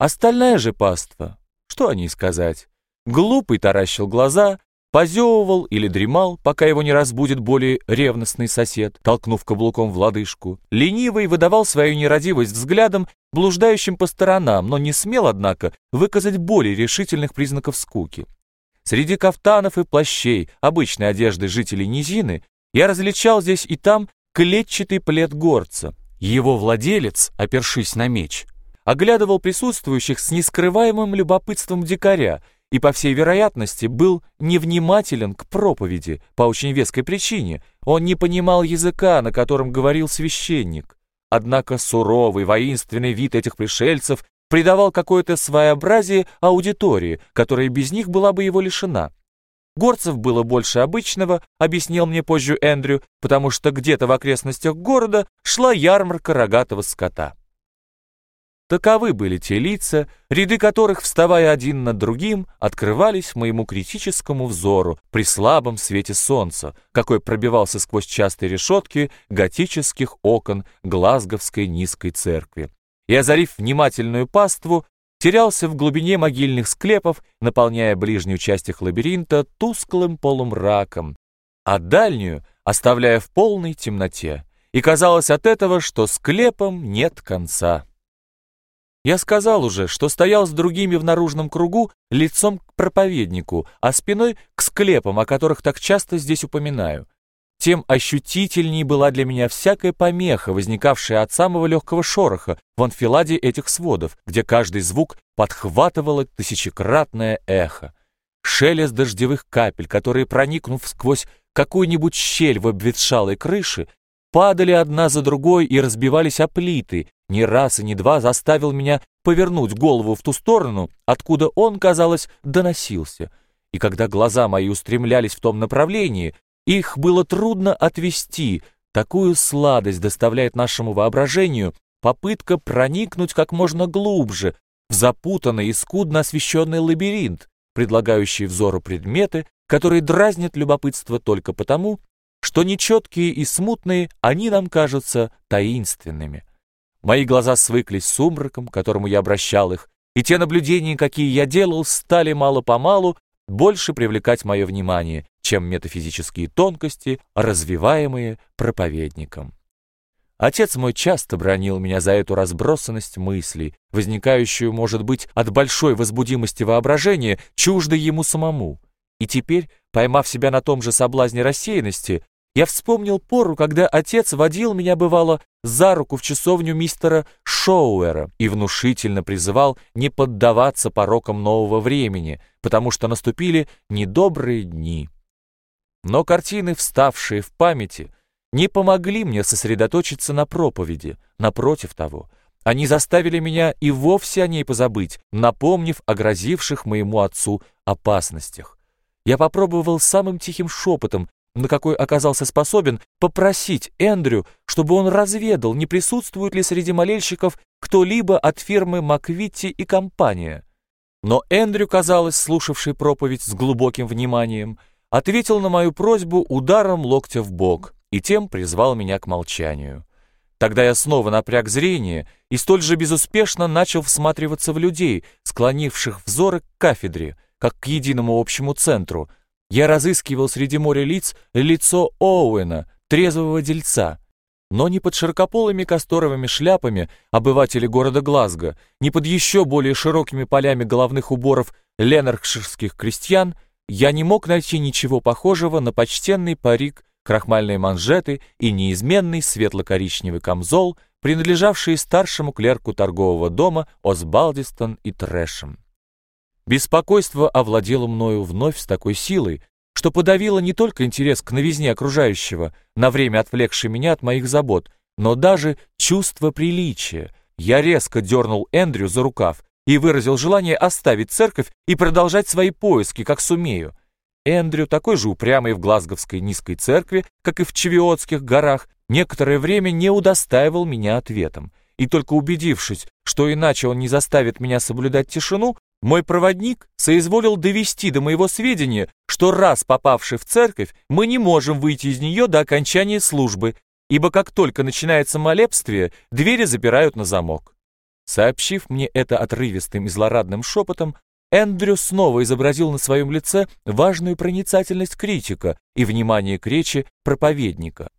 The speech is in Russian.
Остальная же паства, что о ней сказать? Глупый таращил глаза, позевывал или дремал, пока его не разбудит более ревностный сосед, толкнув каблуком в лодыжку. Ленивый выдавал свою нерадивость взглядом, блуждающим по сторонам, но не смел, однако, выказать более решительных признаков скуки. Среди кафтанов и плащей, обычной одежды жителей низины, я различал здесь и там клетчатый плед горца. Его владелец, опершись на меч, оглядывал присутствующих с нескрываемым любопытством дикаря и, по всей вероятности, был невнимателен к проповеди по очень веской причине. Он не понимал языка, на котором говорил священник. Однако суровый, воинственный вид этих пришельцев придавал какое-то своеобразие аудитории, которая без них была бы его лишена. Горцев было больше обычного, объяснил мне позже Эндрю, потому что где-то в окрестностях города шла ярмарка рогатого скота. Таковы были те лица, ряды которых, вставая один над другим, открывались моему критическому взору при слабом свете солнца, какой пробивался сквозь частые решетки готических окон Глазговской низкой церкви. И, озарив внимательную паству, терялся в глубине могильных склепов, наполняя ближнюю часть их лабиринта тусклым полумраком, а дальнюю оставляя в полной темноте. И казалось от этого, что склепам нет конца. Я сказал уже, что стоял с другими в наружном кругу лицом к проповеднику, а спиной к склепам, о которых так часто здесь упоминаю. Тем ощутительней была для меня всякая помеха, возникавшая от самого легкого шороха в анфиладе этих сводов, где каждый звук подхватывало тысячекратное эхо. Шелест дождевых капель, которые, проникнув сквозь какую-нибудь щель в обветшалой крыше, падали одна за другой и разбивались о плиты, ни раз и ни два заставил меня повернуть голову в ту сторону, откуда он, казалось, доносился. И когда глаза мои устремлялись в том направлении, их было трудно отвести. Такую сладость доставляет нашему воображению попытка проникнуть как можно глубже в запутанный и скудно освещенный лабиринт, предлагающий взору предметы, которые дразнят любопытство только потому, что нечеткие и смутные они нам кажутся таинственными. Мои глаза свыклись с сумраком, к которому я обращал их, и те наблюдения, какие я делал, стали мало-помалу больше привлекать мое внимание, чем метафизические тонкости, развиваемые проповедником. Отец мой часто бронил меня за эту разбросанность мыслей, возникающую, может быть, от большой возбудимости воображения, чуждой ему самому. И теперь, поймав себя на том же соблазне рассеянности, я вспомнил пору, когда отец водил меня, бывало, за руку в часовню мистера Шоуэра и внушительно призывал не поддаваться порокам нового времени, потому что наступили недобрые дни. Но картины, вставшие в памяти, не помогли мне сосредоточиться на проповеди, напротив того. Они заставили меня и вовсе о ней позабыть, напомнив о грозивших моему отцу опасностях. Я попробовал самым тихим шепотом на какой оказался способен, попросить Эндрю, чтобы он разведал, не присутствует ли среди молельщиков кто-либо от фирмы Маквитти и компания. Но Эндрю, казалось, слушавший проповедь с глубоким вниманием, ответил на мою просьбу ударом локтя в бок и тем призвал меня к молчанию. Тогда я снова напряг зрение и столь же безуспешно начал всматриваться в людей, склонивших взоры к кафедре, как к единому общему центру — я разыскивал среди моря лиц лицо Оуэна, трезвого дельца. Но не под широкополыми касторовыми шляпами обыватели города Глазго, не под еще более широкими полями головных уборов ленаркширских крестьян я не мог найти ничего похожего на почтенный парик, крахмальные манжеты и неизменный светло-коричневый камзол, принадлежавшие старшему клерку торгового дома Осбалдистон и Трэшем. Беспокойство овладело мною вновь с такой силой, что подавило не только интерес к новизне окружающего, на время отвлекший меня от моих забот, но даже чувство приличия. Я резко дернул Эндрю за рукав и выразил желание оставить церковь и продолжать свои поиски, как сумею. Эндрю, такой же упрямый в Глазговской низкой церкви, как и в Чевиотских горах, некоторое время не удостаивал меня ответом. И только убедившись, что иначе он не заставит меня соблюдать тишину, мой проводник соизволил довести до моего сведения, что раз попавший в церковь, мы не можем выйти из нее до окончания службы, ибо как только начинается молебствие, двери запирают на замок. Сообщив мне это отрывистым и злорадным шепотом, Эндрю снова изобразил на своем лице важную проницательность критика и внимание к речи проповедника.